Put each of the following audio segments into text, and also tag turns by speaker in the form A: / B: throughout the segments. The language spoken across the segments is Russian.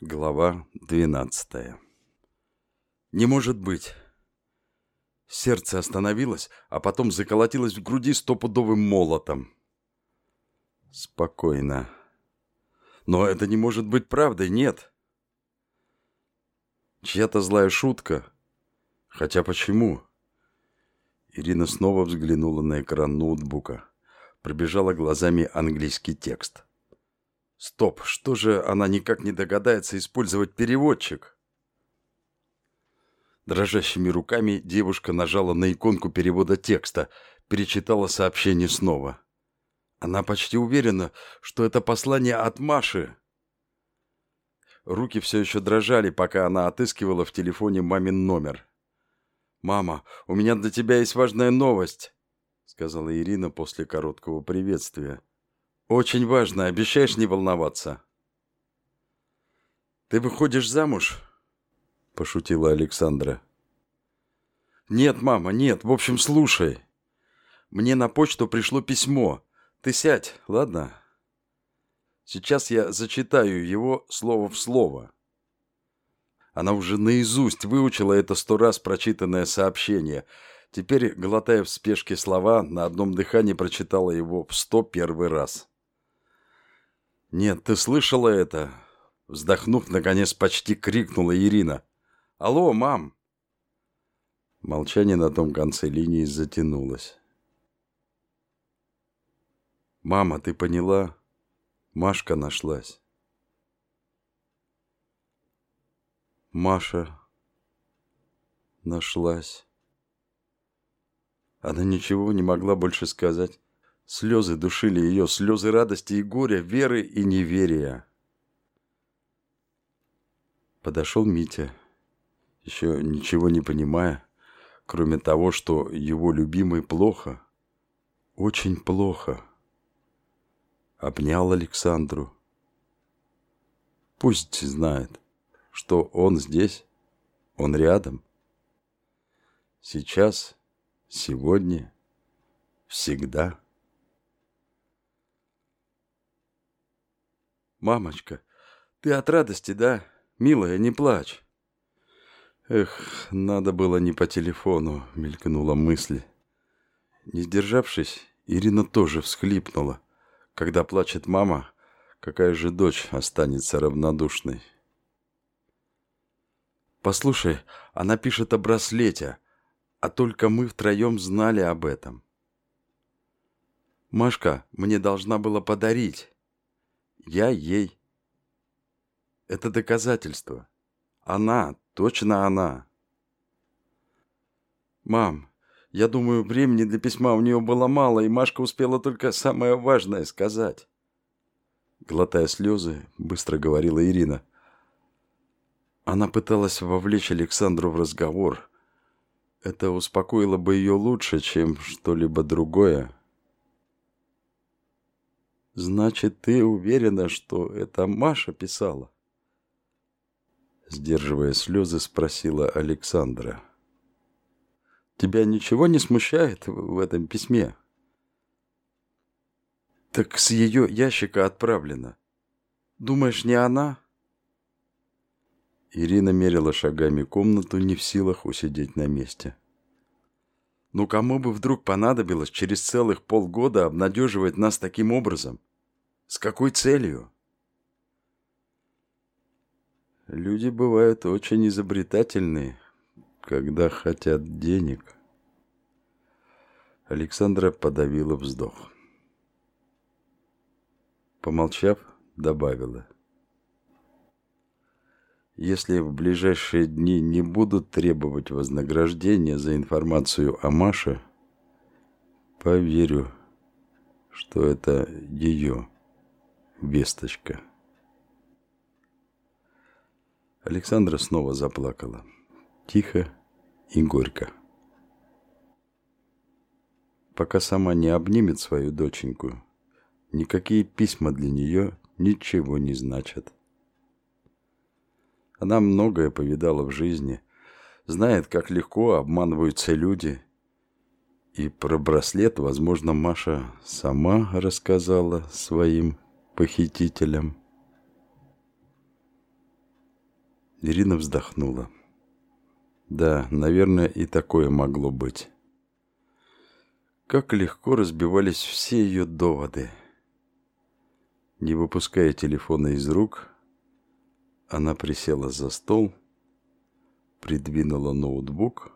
A: Глава двенадцатая Не может быть. Сердце остановилось, а потом заколотилось в груди стопудовым молотом. Спокойно. Но это не может быть правдой, нет. Чья-то злая шутка. Хотя почему? Ирина снова взглянула на экран ноутбука. Пробежала глазами английский текст. Стоп, что же она никак не догадается использовать переводчик? Дрожащими руками девушка нажала на иконку перевода текста, перечитала сообщение снова. Она почти уверена, что это послание от Маши. Руки все еще дрожали, пока она отыскивала в телефоне мамин номер. «Мама, у меня для тебя есть важная новость», — сказала Ирина после короткого приветствия. «Очень важно. Обещаешь не волноваться?» «Ты выходишь замуж?» – пошутила Александра. «Нет, мама, нет. В общем, слушай. Мне на почту пришло письмо. Ты сядь, ладно? Сейчас я зачитаю его слово в слово». Она уже наизусть выучила это сто раз прочитанное сообщение. Теперь, глотая в спешке слова, на одном дыхании прочитала его в сто первый раз. «Нет, ты слышала это?» Вздохнув, наконец почти крикнула Ирина. «Алло, мам!» Молчание на том конце линии затянулось. «Мама, ты поняла? Машка нашлась». Маша нашлась. Она ничего не могла больше сказать. Слезы душили ее, слезы радости и горя, веры и неверия. Подошел Митя, еще ничего не понимая, кроме того, что его любимый плохо, очень плохо. Обнял Александру. Пусть знает, что он здесь, он рядом. Сейчас, сегодня, всегда. «Мамочка, ты от радости, да? Милая, не плачь!» «Эх, надо было не по телефону», — мелькнула мысль. Не сдержавшись, Ирина тоже всхлипнула. Когда плачет мама, какая же дочь останется равнодушной? «Послушай, она пишет о браслете, а только мы втроем знали об этом. Машка мне должна была подарить. Я ей. Это доказательство. Она, точно она. Мам, я думаю, времени для письма у нее было мало, и Машка успела только самое важное сказать. Глотая слезы, быстро говорила Ирина. Она пыталась вовлечь Александру в разговор. Это успокоило бы ее лучше, чем что-либо другое. «Значит, ты уверена, что это Маша писала?» Сдерживая слезы, спросила Александра. «Тебя ничего не смущает в этом письме?» «Так с ее ящика отправлено. Думаешь, не она?» Ирина мерила шагами комнату, не в силах усидеть на месте. «Ну кому бы вдруг понадобилось через целых полгода обнадеживать нас таким образом?» С какой целью? Люди бывают очень изобретательные, когда хотят денег. Александра подавила вздох. Помолчав, добавила. Если в ближайшие дни не будут требовать вознаграждения за информацию о Маше, поверю, что это ее весточка. Александра снова заплакала. Тихо и горько. Пока сама не обнимет свою доченьку, никакие письма для нее ничего не значат. Она многое повидала в жизни, знает, как легко обманываются люди. И про браслет, возможно, Маша сама рассказала своим похитителям. Ирина вздохнула. Да, наверное, и такое могло быть. Как легко разбивались все ее доводы. Не выпуская телефона из рук, она присела за стол, придвинула ноутбук,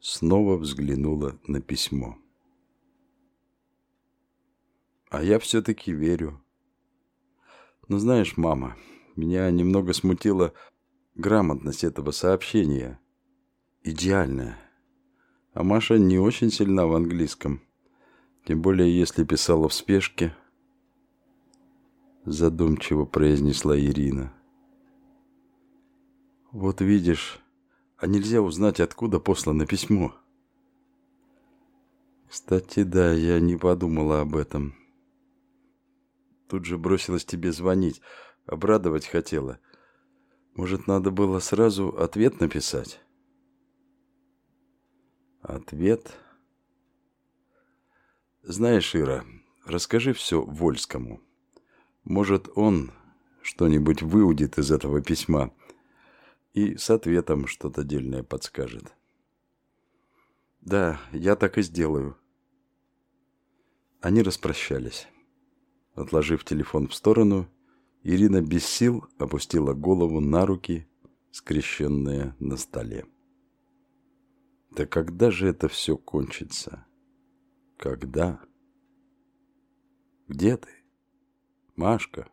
A: снова взглянула на письмо. А я все-таки верю. Но знаешь, мама, меня немного смутила грамотность этого сообщения. Идеальная. А Маша не очень сильна в английском. Тем более, если писала в спешке. Задумчиво произнесла Ирина. Вот видишь, а нельзя узнать, откуда послано письмо. Кстати, да, я не подумала об этом. Тут же бросилась тебе звонить. Обрадовать хотела. Может, надо было сразу ответ написать? Ответ? Знаешь, Ира, расскажи все Вольскому. Может, он что-нибудь выудит из этого письма и с ответом что-то дельное подскажет. Да, я так и сделаю. Они распрощались. Отложив телефон в сторону, Ирина без сил опустила голову на руки, скрещенные на столе. Да когда же это все кончится? Когда? Где ты, Машка?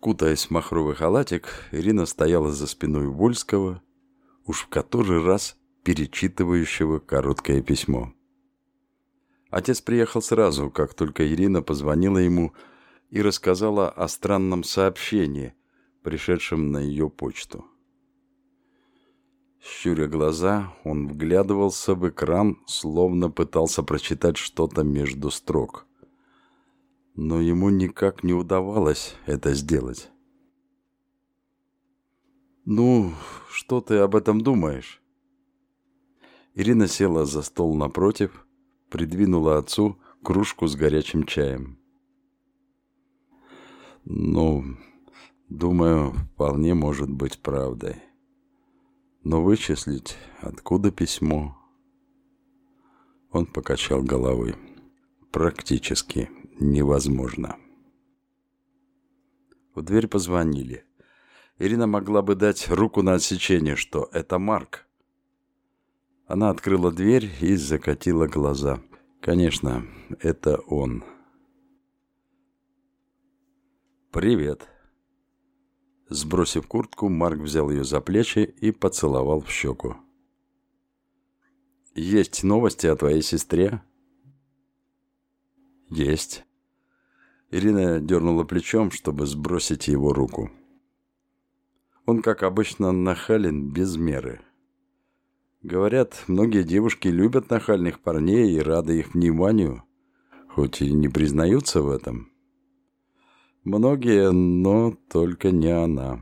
A: Кутаясь в махровый халатик, Ирина стояла за спиной Вольского уж в который раз перечитывающего короткое письмо. Отец приехал сразу, как только Ирина позвонила ему и рассказала о странном сообщении, пришедшем на ее почту. Щуря глаза, он вглядывался в экран, словно пытался прочитать что-то между строк. Но ему никак не удавалось это сделать. «Ну, что ты об этом думаешь?» Ирина села за стол напротив, придвинула отцу кружку с горячим чаем. «Ну, думаю, вполне может быть правдой. Но вычислить, откуда письмо...» Он покачал головой. «Практически невозможно». В дверь позвонили. Ирина могла бы дать руку на отсечение, что это Марк. Она открыла дверь и закатила глаза. Конечно, это он. «Привет». Сбросив куртку, Марк взял ее за плечи и поцеловал в щеку. «Есть новости о твоей сестре?» «Есть». Ирина дернула плечом, чтобы сбросить его руку. Он, как обычно, нахален без меры. Говорят, многие девушки любят нахальных парней и рады их вниманию, хоть и не признаются в этом. Многие, но только не она.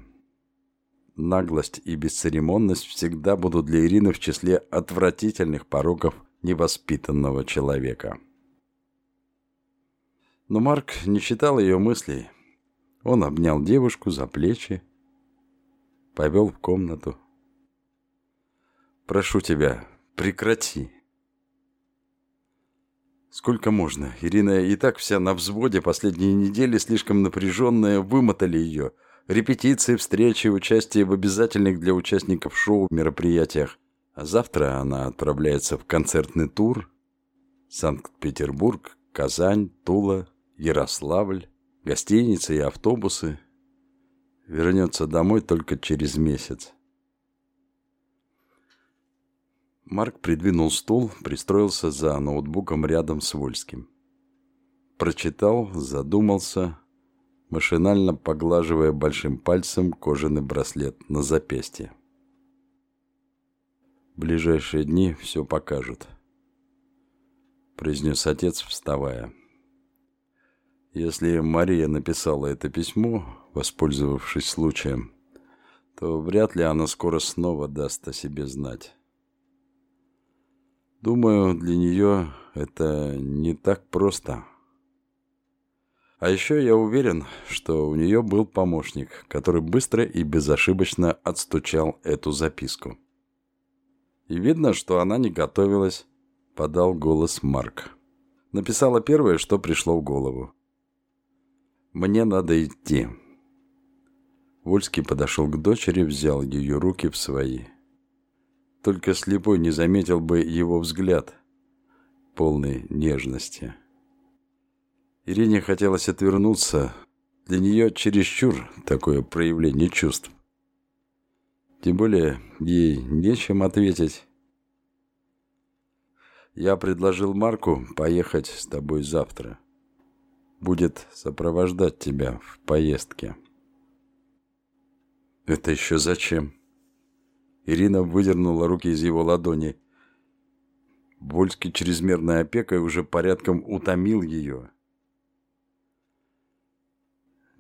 A: Наглость и бесцеремонность всегда будут для Ирины в числе отвратительных пороков невоспитанного человека. Но Марк не читал ее мыслей. Он обнял девушку за плечи повел в комнату. «Прошу тебя, прекрати!» Сколько можно? Ирина и так вся на взводе, последние недели слишком напряженная, вымотали ее. Репетиции, встречи, участие в обязательных для участников шоу мероприятиях. А завтра она отправляется в концертный тур. Санкт-Петербург, Казань, Тула, Ярославль, гостиницы и автобусы вернется домой только через месяц. Марк придвинул стул, пристроился за ноутбуком рядом с Вольским. Прочитал, задумался, машинально поглаживая большим пальцем кожаный браслет на запястье. «Ближайшие дни все покажут», — произнес отец, вставая. Если Мария написала это письмо, воспользовавшись случаем, то вряд ли она скоро снова даст о себе знать. Думаю, для нее это не так просто. А еще я уверен, что у нее был помощник, который быстро и безошибочно отстучал эту записку. И видно, что она не готовилась, подал голос Марк. Написала первое, что пришло в голову. «Мне надо идти». Вольский подошел к дочери, взял ее руки в свои. Только слепой не заметил бы его взгляд, полный нежности. Ирине хотелось отвернуться. Для нее чересчур такое проявление чувств. Тем более ей нечем ответить. Я предложил Марку поехать с тобой завтра. Будет сопровождать тебя в поездке. Это еще зачем? Ирина выдернула руки из его ладони. Вольский чрезмерной опекой уже порядком утомил ее.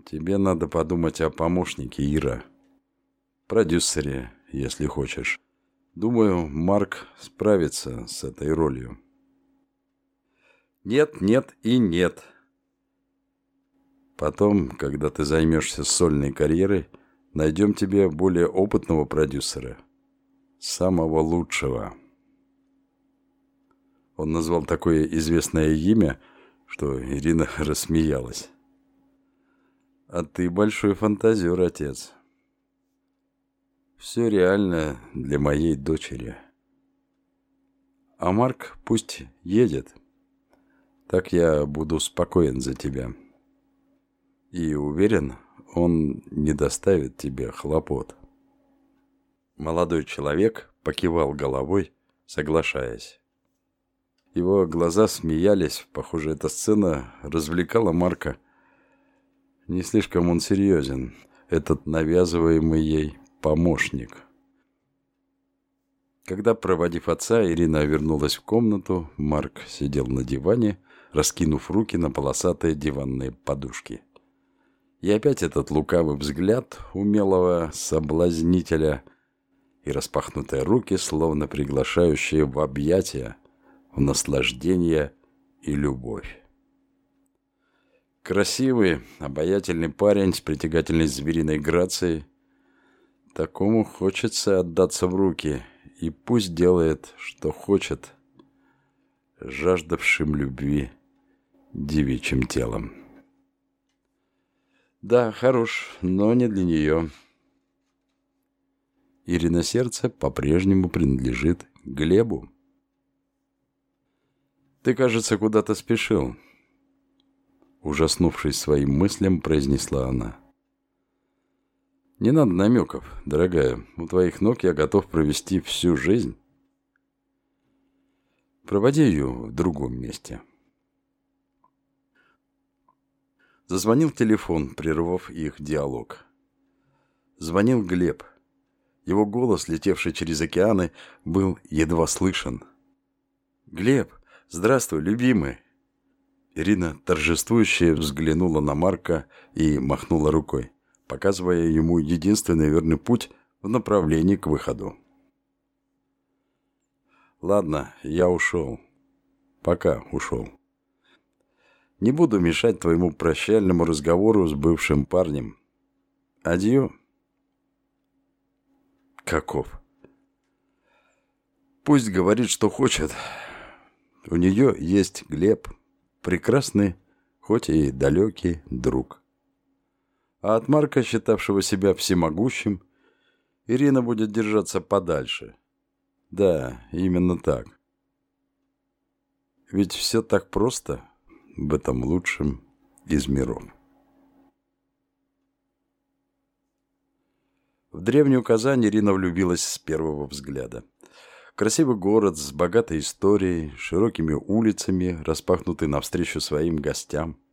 A: Тебе надо подумать о помощнике, Ира продюсере, если хочешь. Думаю, Марк справится с этой ролью. Нет, нет и нет. Потом, когда ты займешься сольной карьерой, найдем тебе более опытного продюсера. Самого лучшего. Он назвал такое известное имя, что Ирина рассмеялась. А ты большой фантазер, отец. Все реально для моей дочери. А Марк пусть едет. Так я буду спокоен за тебя. И уверен, он не доставит тебе хлопот. Молодой человек покивал головой, соглашаясь. Его глаза смеялись. Похоже, эта сцена развлекала Марка. Не слишком он серьезен, этот навязываемый ей помощник. Когда, проводив отца, Ирина вернулась в комнату, Марк сидел на диване, раскинув руки на полосатые диванные подушки. И опять этот лукавый взгляд умелого соблазнителя и распахнутые руки, словно приглашающие в объятия, в наслаждение и любовь. Красивый, обаятельный парень с притягательной звериной грацией – Такому хочется отдаться в руки, и пусть делает, что хочет, жаждавшим любви девичьим телом. Да, хорош, но не для нее. Ирина сердце по-прежнему принадлежит Глебу. Ты, кажется, куда-то спешил. Ужаснувшись своим мыслям, произнесла она. Не надо намеков, дорогая. У твоих ног я готов провести всю жизнь. Проводи ее в другом месте. Зазвонил телефон, прервав их диалог. Звонил Глеб. Его голос, летевший через океаны, был едва слышен. «Глеб, здравствуй, любимый!» Ирина торжествующе взглянула на Марка и махнула рукой показывая ему единственный верный путь в направлении к выходу. «Ладно, я ушел. Пока ушел. Не буду мешать твоему прощальному разговору с бывшим парнем. Адью». «Каков?» «Пусть говорит, что хочет. У нее есть Глеб, прекрасный, хоть и далекий друг». А от Марка, считавшего себя всемогущим, Ирина будет держаться подальше. Да, именно так. Ведь все так просто в этом лучшем из миров. В древнюю Казань Ирина влюбилась с первого взгляда. Красивый город с богатой историей, широкими улицами, распахнутый навстречу своим гостям –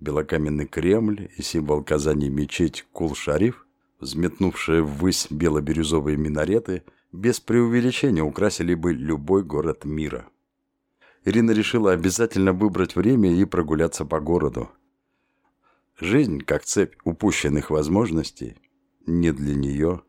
A: белокаменный Кремль и символ Казани мечеть Кул-Шариф, взметнувшие ввысь бело-бирюзовые минареты, без преувеличения украсили бы любой город мира. Ирина решила обязательно выбрать время и прогуляться по городу. Жизнь, как цепь упущенных возможностей, не для нее.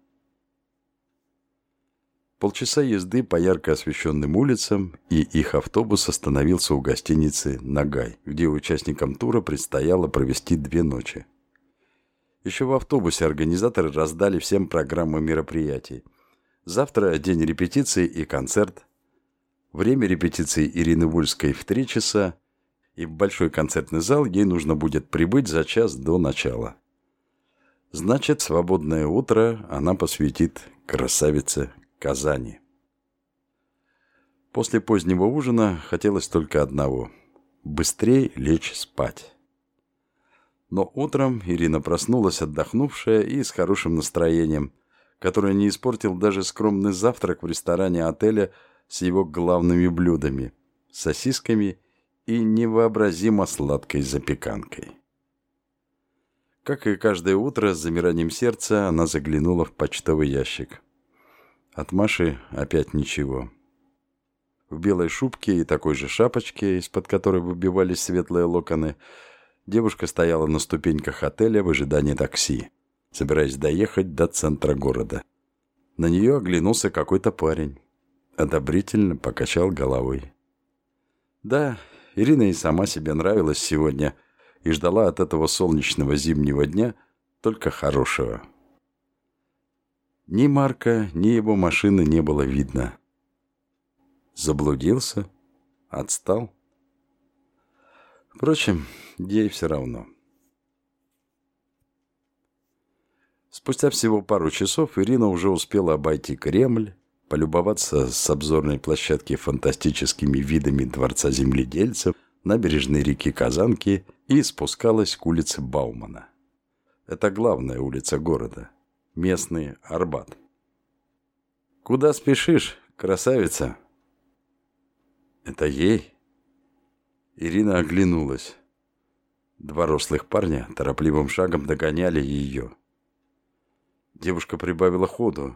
A: Полчаса езды по ярко освещенным улицам, и их автобус остановился у гостиницы «Нагай», где участникам тура предстояло провести две ночи. Еще в автобусе организаторы раздали всем программы мероприятий. Завтра день репетиции и концерт. Время репетиции Ирины Вульской в три часа, и в большой концертный зал ей нужно будет прибыть за час до начала. Значит, свободное утро она посвятит красавице Казани. После позднего ужина хотелось только одного – быстрее лечь спать. Но утром Ирина проснулась отдохнувшая и с хорошим настроением, которое не испортил даже скромный завтрак в ресторане отеля с его главными блюдами – сосисками и невообразимо сладкой запеканкой. Как и каждое утро, с замиранием сердца она заглянула в почтовый ящик – от Маши опять ничего. В белой шубке и такой же шапочке, из-под которой выбивались светлые локоны, девушка стояла на ступеньках отеля в ожидании такси, собираясь доехать до центра города. На нее оглянулся какой-то парень. Одобрительно покачал головой. Да, Ирина и сама себе нравилась сегодня и ждала от этого солнечного зимнего дня только хорошего. Ни Марка, ни его машины не было видно. Заблудился? Отстал? Впрочем, ей все равно. Спустя всего пару часов Ирина уже успела обойти Кремль, полюбоваться с обзорной площадки фантастическими видами Дворца земледельцев, набережной реки Казанки и спускалась к улице Баумана. Это главная улица города – местный Арбат. «Куда спешишь, красавица?» «Это ей?» Ирина оглянулась. Два рослых парня торопливым шагом догоняли ее. Девушка прибавила ходу.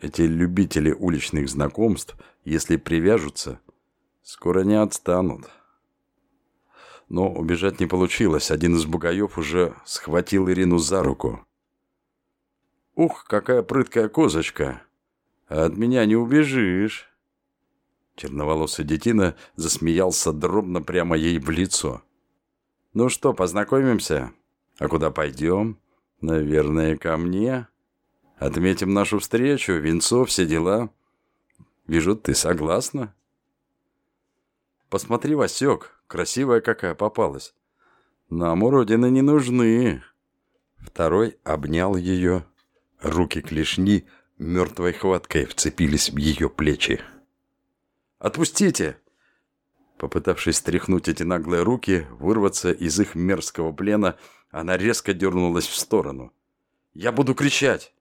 A: Эти любители уличных знакомств, если привяжутся, скоро не отстанут. Но убежать не получилось. Один из бугаев уже схватил Ирину за руку. Ух, какая прыткая козочка! От меня не убежишь!» Черноволосый детина засмеялся дробно прямо ей в лицо. «Ну что, познакомимся? А куда пойдем? Наверное, ко мне. Отметим нашу встречу, венцо, все дела. Вижу, ты согласна?» «Посмотри, Васек, красивая какая попалась. Нам уродины не нужны». Второй обнял ее, Руки клешни мертвой хваткой вцепились в ее плечи. «Отпустите!» Попытавшись стряхнуть эти наглые руки, вырваться из их мерзкого плена, она резко дернулась в сторону. «Я буду кричать!»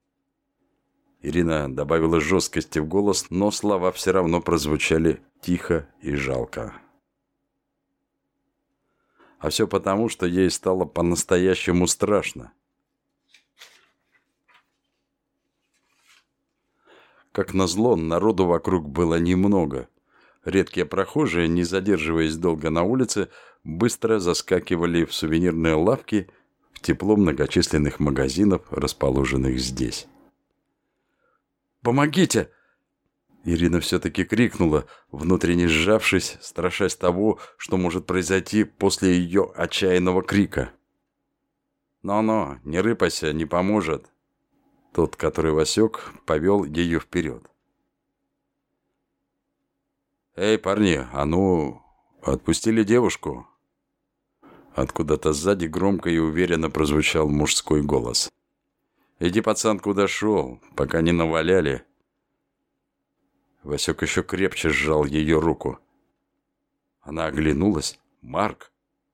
A: Ирина добавила жесткости в голос, но слова все равно прозвучали тихо и жалко. А все потому, что ей стало по-настоящему страшно. Как назло, народу вокруг было немного. Редкие прохожие, не задерживаясь долго на улице, быстро заскакивали в сувенирные лавки в тепло многочисленных магазинов, расположенных здесь. «Помогите!» Ирина все-таки крикнула, внутренне сжавшись, страшась того, что может произойти после ее отчаянного крика. «Но-но, не рыпайся, не поможет!» Тот, который Васек, повел ее вперед. «Эй, парни, а ну, отпустили девушку?» Откуда-то сзади громко и уверенно прозвучал мужской голос. «Иди, пацан, куда шел, пока не наваляли». Васек еще крепче сжал ее руку. Она оглянулась. «Марк,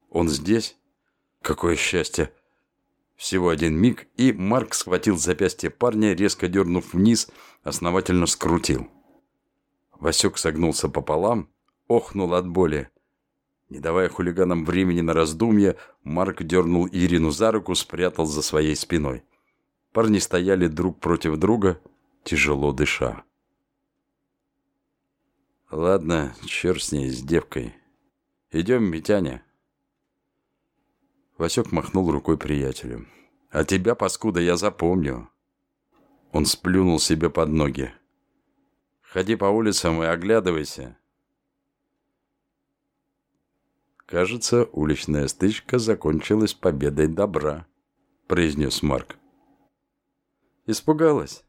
A: он здесь? Какое счастье!» Всего один миг, и Марк схватил запястье парня, резко дернув вниз, основательно скрутил. Васек согнулся пополам, охнул от боли. Не давая хулиганам времени на раздумье, Марк дернул Ирину за руку, спрятал за своей спиной. Парни стояли друг против друга, тяжело дыша. «Ладно, черт с ней, с девкой. Идем, Митяня». Васек махнул рукой приятелю. «А тебя, паскуда, я запомню». Он сплюнул себе под ноги. Ходи по улицам и оглядывайся. Кажется, уличная стычка закончилась победой добра, произнес Марк. Испугалась?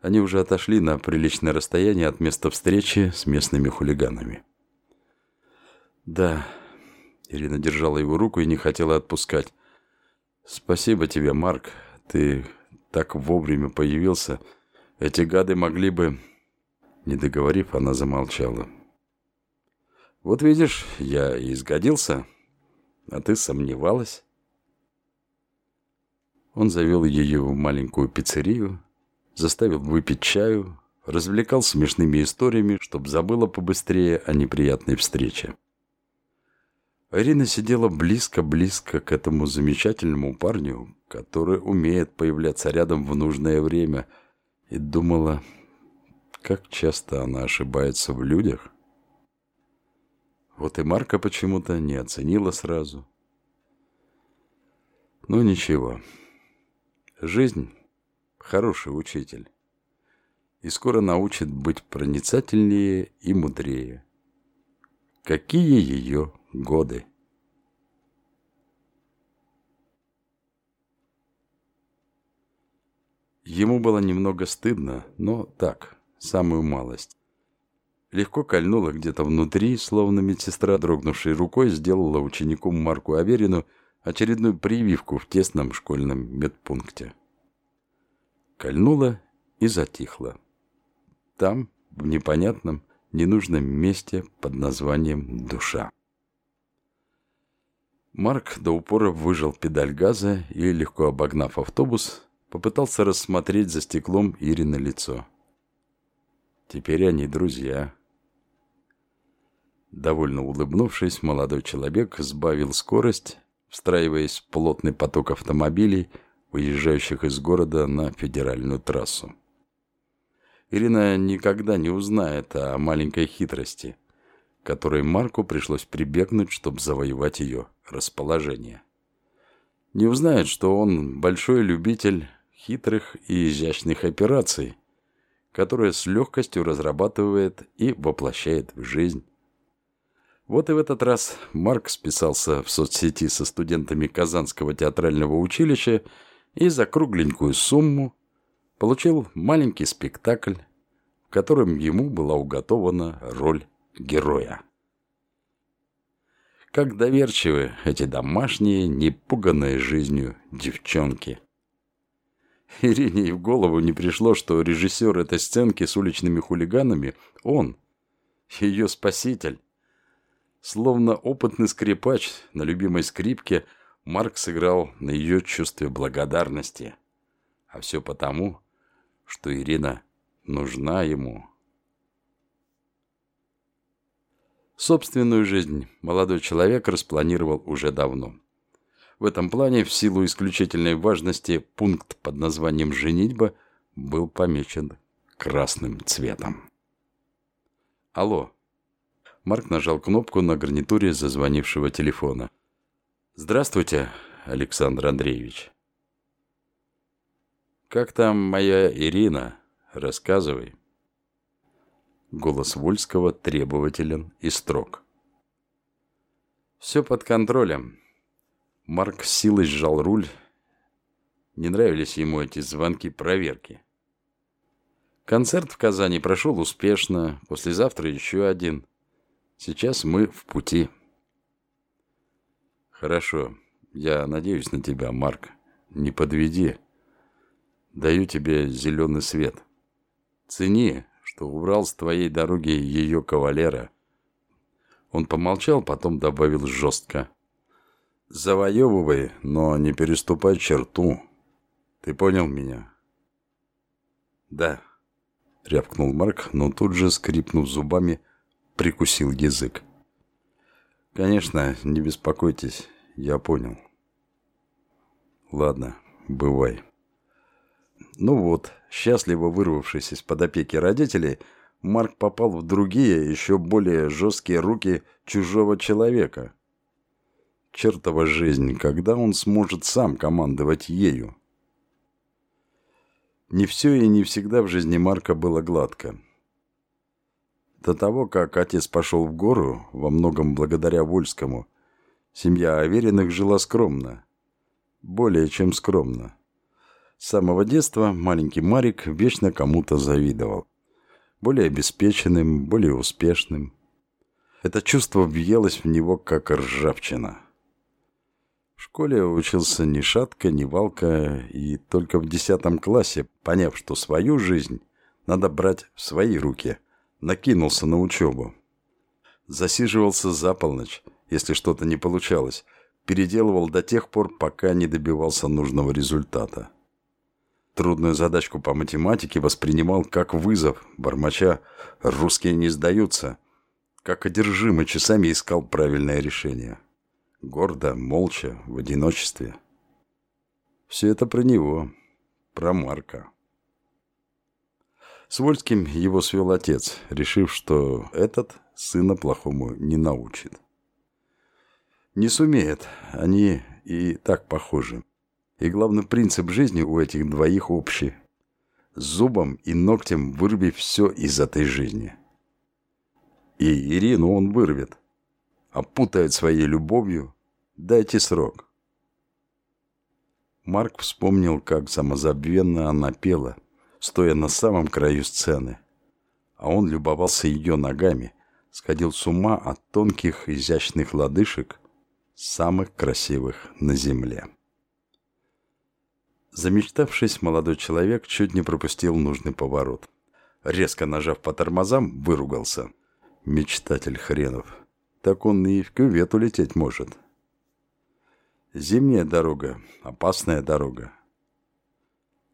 A: Они уже отошли на приличное расстояние от места встречи с местными хулиганами. «Да». Ирина держала его руку и не хотела отпускать. «Спасибо тебе, Марк. Ты так вовремя появился. Эти гады могли бы...» Не договорив, она замолчала. «Вот видишь, я изгодился, а ты сомневалась». Он завел ее в маленькую пиццерию, заставил выпить чаю, развлекал смешными историями, чтобы забыла побыстрее о неприятной встрече. Ирина сидела близко-близко к этому замечательному парню, который умеет появляться рядом в нужное время, и думала, как часто она ошибается в людях. Вот и Марка почему-то не оценила сразу. Ну ничего, жизнь – хороший учитель, и скоро научит быть проницательнее и мудрее. Какие ее годы. Ему было немного стыдно, но так, самую малость. Легко кольнуло где-то внутри, словно медсестра, дрогнувшей рукой, сделала ученику Марку Аверину очередную прививку в тесном школьном медпункте. Кольнуло и затихло. Там, в непонятном, ненужном месте под названием «душа». Марк до упора выжал педаль газа и, легко обогнав автобус, попытался рассмотреть за стеклом Ирины лицо. Теперь они друзья. Довольно улыбнувшись, молодой человек сбавил скорость, встраиваясь в плотный поток автомобилей, выезжающих из города на федеральную трассу. Ирина никогда не узнает о маленькой хитрости, которой Марку пришлось прибегнуть, чтобы завоевать ее расположение. Не узнает, что он большой любитель хитрых и изящных операций, которые с легкостью разрабатывает и воплощает в жизнь. Вот и в этот раз Марк списался в соцсети со студентами Казанского театрального училища и за кругленькую сумму получил маленький спектакль, в котором ему была уготована роль героя. Как доверчивы эти домашние, непуганные жизнью девчонки. Ирине и в голову не пришло, что режиссер этой сценки с уличными хулиганами – он, ее спаситель. Словно опытный скрипач на любимой скрипке, Марк сыграл на ее чувстве благодарности. А все потому, что Ирина нужна ему. Собственную жизнь молодой человек распланировал уже давно. В этом плане, в силу исключительной важности, пункт под названием «женитьба» был помечен красным цветом. Алло. Марк нажал кнопку на гарнитуре зазвонившего телефона. Здравствуйте, Александр Андреевич. Как там моя Ирина? Рассказывай. Голос Вольского требователен и строг. «Все под контролем». Марк силой сжал руль. Не нравились ему эти звонки проверки. Концерт в Казани прошел успешно. Послезавтра еще один. Сейчас мы в пути. Хорошо. Я надеюсь на тебя, Марк. Не подведи. Даю тебе зеленый свет. Цени что убрал с твоей дороги ее кавалера. Он помолчал, потом добавил жестко. Завоевывай, но не переступай черту. Ты понял меня? Да, рявкнул Марк, но тут же, скрипнув зубами, прикусил язык. Конечно, не беспокойтесь, я понял. Ладно, бывай. Ну вот, счастливо вырвавшись из-под опеки родителей, Марк попал в другие, еще более жесткие руки чужого человека. Чертова жизнь, когда он сможет сам командовать ею? Не все и не всегда в жизни Марка было гладко. До того, как отец пошел в гору, во многом благодаря Вольскому, семья Авериных жила скромно. Более чем скромно. С самого детства маленький Марик вечно кому-то завидовал. Более обеспеченным, более успешным. Это чувство въелось в него, как ржавчина. В школе учился ни шатка, ни валка, и только в десятом классе, поняв, что свою жизнь надо брать в свои руки, накинулся на учебу. Засиживался за полночь, если что-то не получалось, переделывал до тех пор, пока не добивался нужного результата. Трудную задачку по математике воспринимал как вызов, бормоча «русские не сдаются», как одержимый часами искал правильное решение. Гордо, молча, в одиночестве. Все это про него, про Марка. С Вольским его свел отец, решив, что этот сына плохому не научит. Не сумеет, они и так похожи. И главный принцип жизни у этих двоих общий. Зубом и ногтем вырви все из этой жизни. И Ирину он вырвет. Опутает своей любовью. Дайте срок. Марк вспомнил, как самозабвенно она пела, стоя на самом краю сцены. А он любовался ее ногами, сходил с ума от тонких изящных лодыжек, самых красивых на земле. Замечтавшись, молодой человек чуть не пропустил нужный поворот. Резко нажав по тормозам, выругался. Мечтатель хренов. Так он и в кювет улететь может. Зимняя дорога, опасная дорога.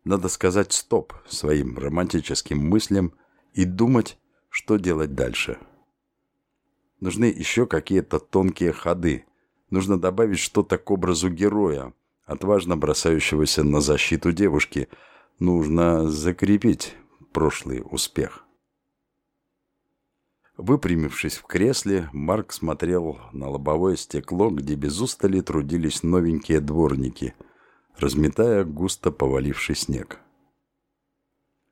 A: Надо сказать «стоп» своим романтическим мыслям и думать, что делать дальше. Нужны еще какие-то тонкие ходы. Нужно добавить что-то к образу героя, отважно бросающегося на защиту девушки, нужно закрепить прошлый успех. Выпрямившись в кресле, Марк смотрел на лобовое стекло, где без устали трудились новенькие дворники, разметая густо поваливший снег.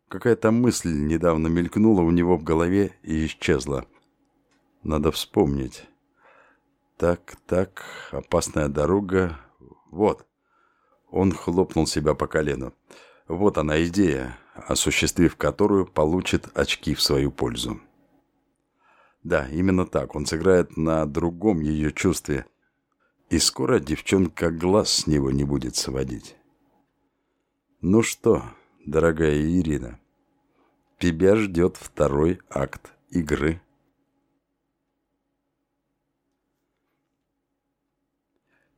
A: Какая-то мысль недавно мелькнула у него в голове и исчезла. Надо вспомнить. Так, так, опасная дорога. Вот. Он хлопнул себя по колену. Вот она идея, осуществив которую получит очки в свою пользу. Да, именно так. Он сыграет на другом ее чувстве. И скоро девчонка глаз с него не будет сводить. Ну что, дорогая Ирина, тебя ждет второй акт игры.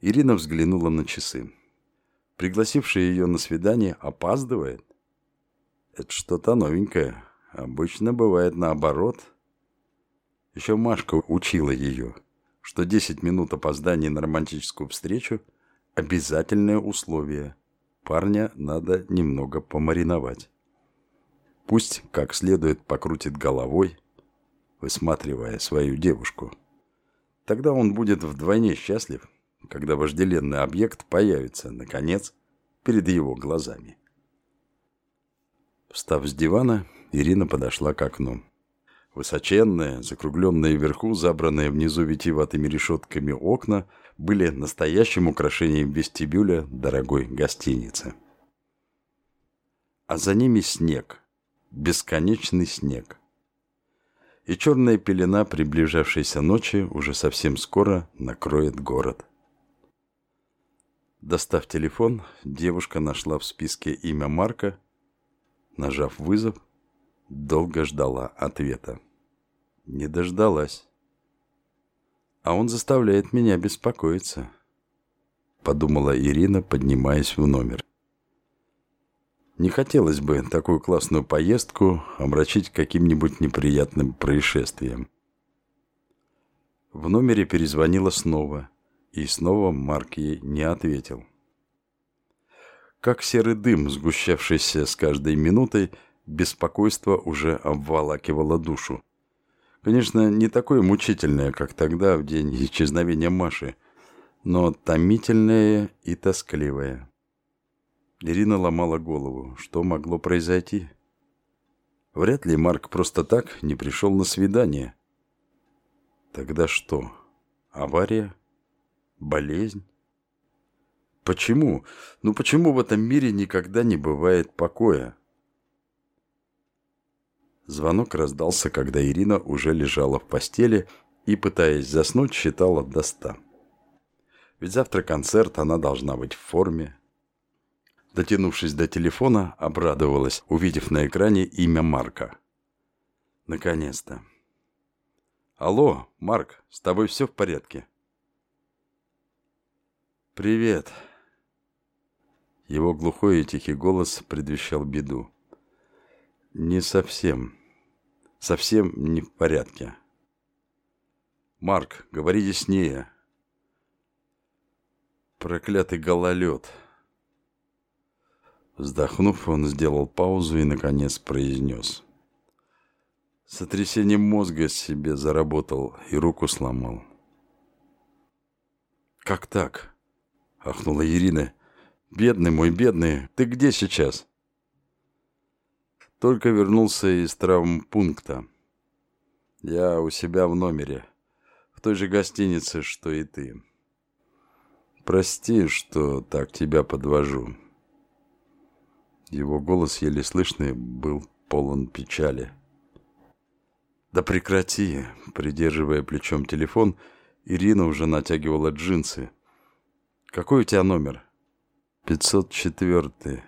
A: Ирина взглянула на часы пригласивший ее на свидание, опаздывает. Это что-то новенькое. Обычно бывает наоборот. Еще Машка учила ее, что 10 минут опоздания на романтическую встречу – обязательное условие. Парня надо немного помариновать. Пусть как следует покрутит головой, высматривая свою девушку. Тогда он будет вдвойне счастлив – когда вожделенный объект появится, наконец, перед его глазами. Встав с дивана, Ирина подошла к окну. Высоченные, закругленные вверху, забранные внизу витиеватыми решетками окна были настоящим украшением вестибюля дорогой гостиницы. А за ними снег, бесконечный снег. И черная пелена приближавшейся ночи уже совсем скоро накроет город. Достав телефон, девушка нашла в списке имя Марка, нажав вызов, долго ждала ответа. Не дождалась. А он заставляет меня беспокоиться, подумала Ирина, поднимаясь в номер. Не хотелось бы такую классную поездку омрачить каким-нибудь неприятным происшествием. В номере перезвонила снова – и снова Марк ей не ответил. Как серый дым, сгущавшийся с каждой минутой, беспокойство уже обволакивало душу. Конечно, не такое мучительное, как тогда, в день исчезновения Маши, но томительное и тоскливое. Ирина ломала голову. Что могло произойти? Вряд ли Марк просто так не пришел на свидание. Тогда что? Авария? Болезнь? Почему? Ну почему в этом мире никогда не бывает покоя? Звонок раздался, когда Ирина уже лежала в постели и, пытаясь заснуть, считала до ста. Ведь завтра концерт, она должна быть в форме. Дотянувшись до телефона, обрадовалась, увидев на экране имя Марка. Наконец-то. «Алло, Марк, с тобой все в порядке?» «Привет». Его глухой и тихий голос предвещал беду. Не совсем. Совсем не в порядке. Марк, говори яснее. Проклятый гололед. Вздохнув, он сделал паузу и, наконец, произнес. Сотрясение мозга себе заработал и руку сломал. «Как так?» — ахнула Ирина. «Бедный мой, бедный, ты где сейчас?» Только вернулся из травмпункта. Я у себя в номере, в той же гостинице, что и ты. Прости, что так тебя подвожу. Его голос, еле слышный, был полон печали. «Да прекрати!» Придерживая плечом телефон, Ирина уже натягивала джинсы. «Какой у тебя номер?» «504.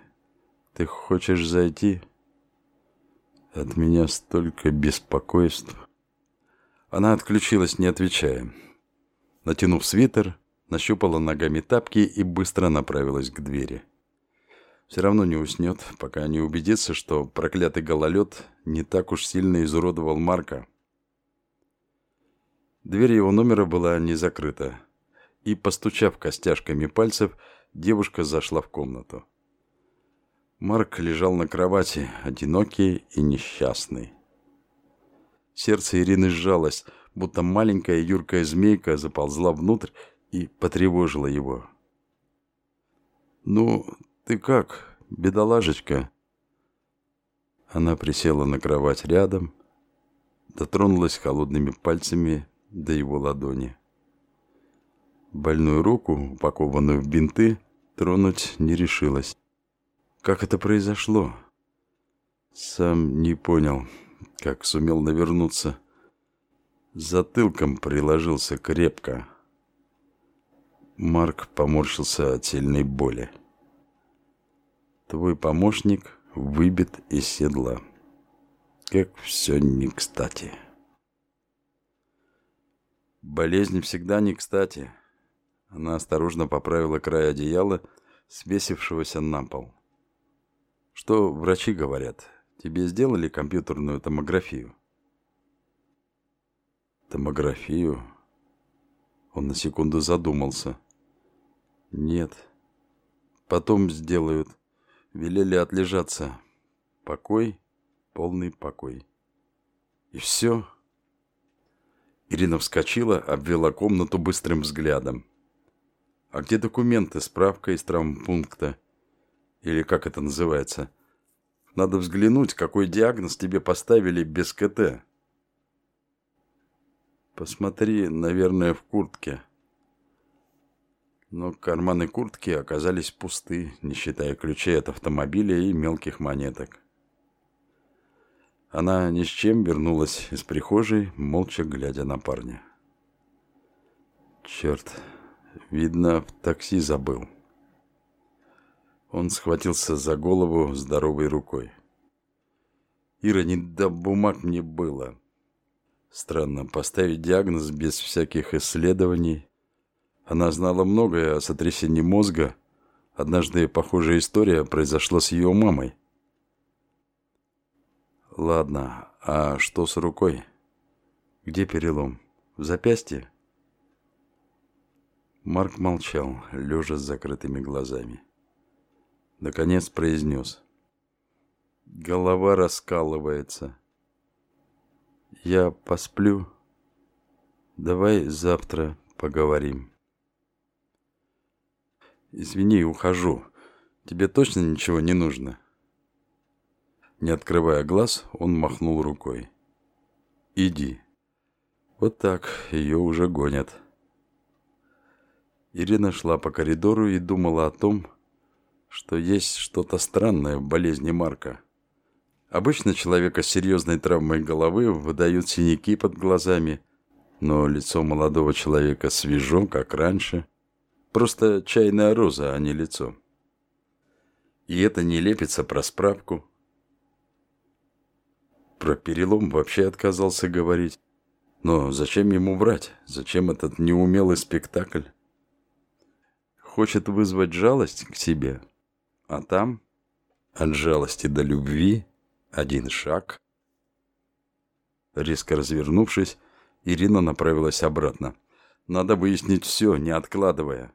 A: Ты хочешь зайти?» От меня столько беспокойств. Она отключилась, не отвечая. Натянув свитер, нащупала ногами тапки и быстро направилась к двери. Все равно не уснет, пока не убедится, что проклятый гололед не так уж сильно изуродовал Марка. Дверь его номера была не закрыта, и, постучав костяшками пальцев, девушка зашла в комнату. Марк лежал на кровати, одинокий и несчастный. Сердце Ирины сжалось, будто маленькая юркая змейка заползла внутрь и потревожила его. «Ну, ты как, бедолажечка?» Она присела на кровать рядом, дотронулась холодными пальцами до его ладони. Больную руку, упакованную в бинты, тронуть не решилась. Как это произошло? Сам не понял, как сумел навернуться. Затылком приложился крепко. Марк поморщился от сильной боли. Твой помощник выбит из седла. Как все не кстати. Болезнь всегда не кстати. Она осторожно поправила край одеяла, свесившегося на пол. Что врачи говорят? Тебе сделали компьютерную томографию? Томографию? Он на секунду задумался. Нет. Потом сделают. Велели отлежаться. Покой, полный покой. И все. Ирина вскочила, обвела комнату быстрым взглядом. А где документы, справка из травмпункта? Или как это называется? Надо взглянуть, какой диагноз тебе поставили без КТ. Посмотри, наверное, в куртке. Но карманы куртки оказались пусты, не считая ключей от автомобиля и мелких монеток. Она ни с чем вернулась из прихожей, молча глядя на парня. Черт, видно, в такси забыл. Он схватился за голову здоровой рукой. «Ира, не до бумаг мне было». Странно, поставить диагноз без всяких исследований. Она знала многое о сотрясении мозга. Однажды похожая история произошла с ее мамой. Ладно, а что с рукой? Где перелом? В запястье? Марк молчал, лежа с закрытыми глазами. Наконец произнес. Голова раскалывается. Я посплю. Давай завтра поговорим. Извини, ухожу. Тебе точно ничего не нужно?» Не открывая глаз, он махнул рукой. «Иди». Вот так, ее уже гонят. Ирина шла по коридору и думала о том, что есть что-то странное в болезни Марка. Обычно человека с серьезной травмой головы выдают синяки под глазами, но лицо молодого человека свежо, как раньше. Просто чайная роза, а не лицо. И это не лепится про справку. Про перелом вообще отказался говорить. Но зачем ему врать? Зачем этот неумелый спектакль? Хочет вызвать жалость к себе, а там от жалости до любви один шаг. Резко развернувшись, Ирина направилась обратно. Надо выяснить все, не откладывая.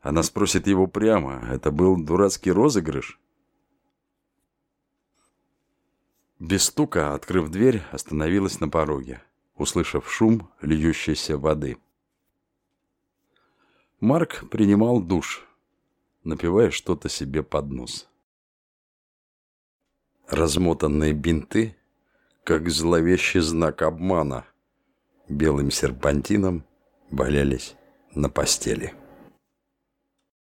A: Она спросит его прямо. Это был дурацкий розыгрыш? Без стука, открыв дверь, остановилась на пороге услышав шум льющейся воды. Марк принимал душ, напивая что-то себе под нос. Размотанные бинты, как зловещий знак обмана, белым серпантином валялись на постели.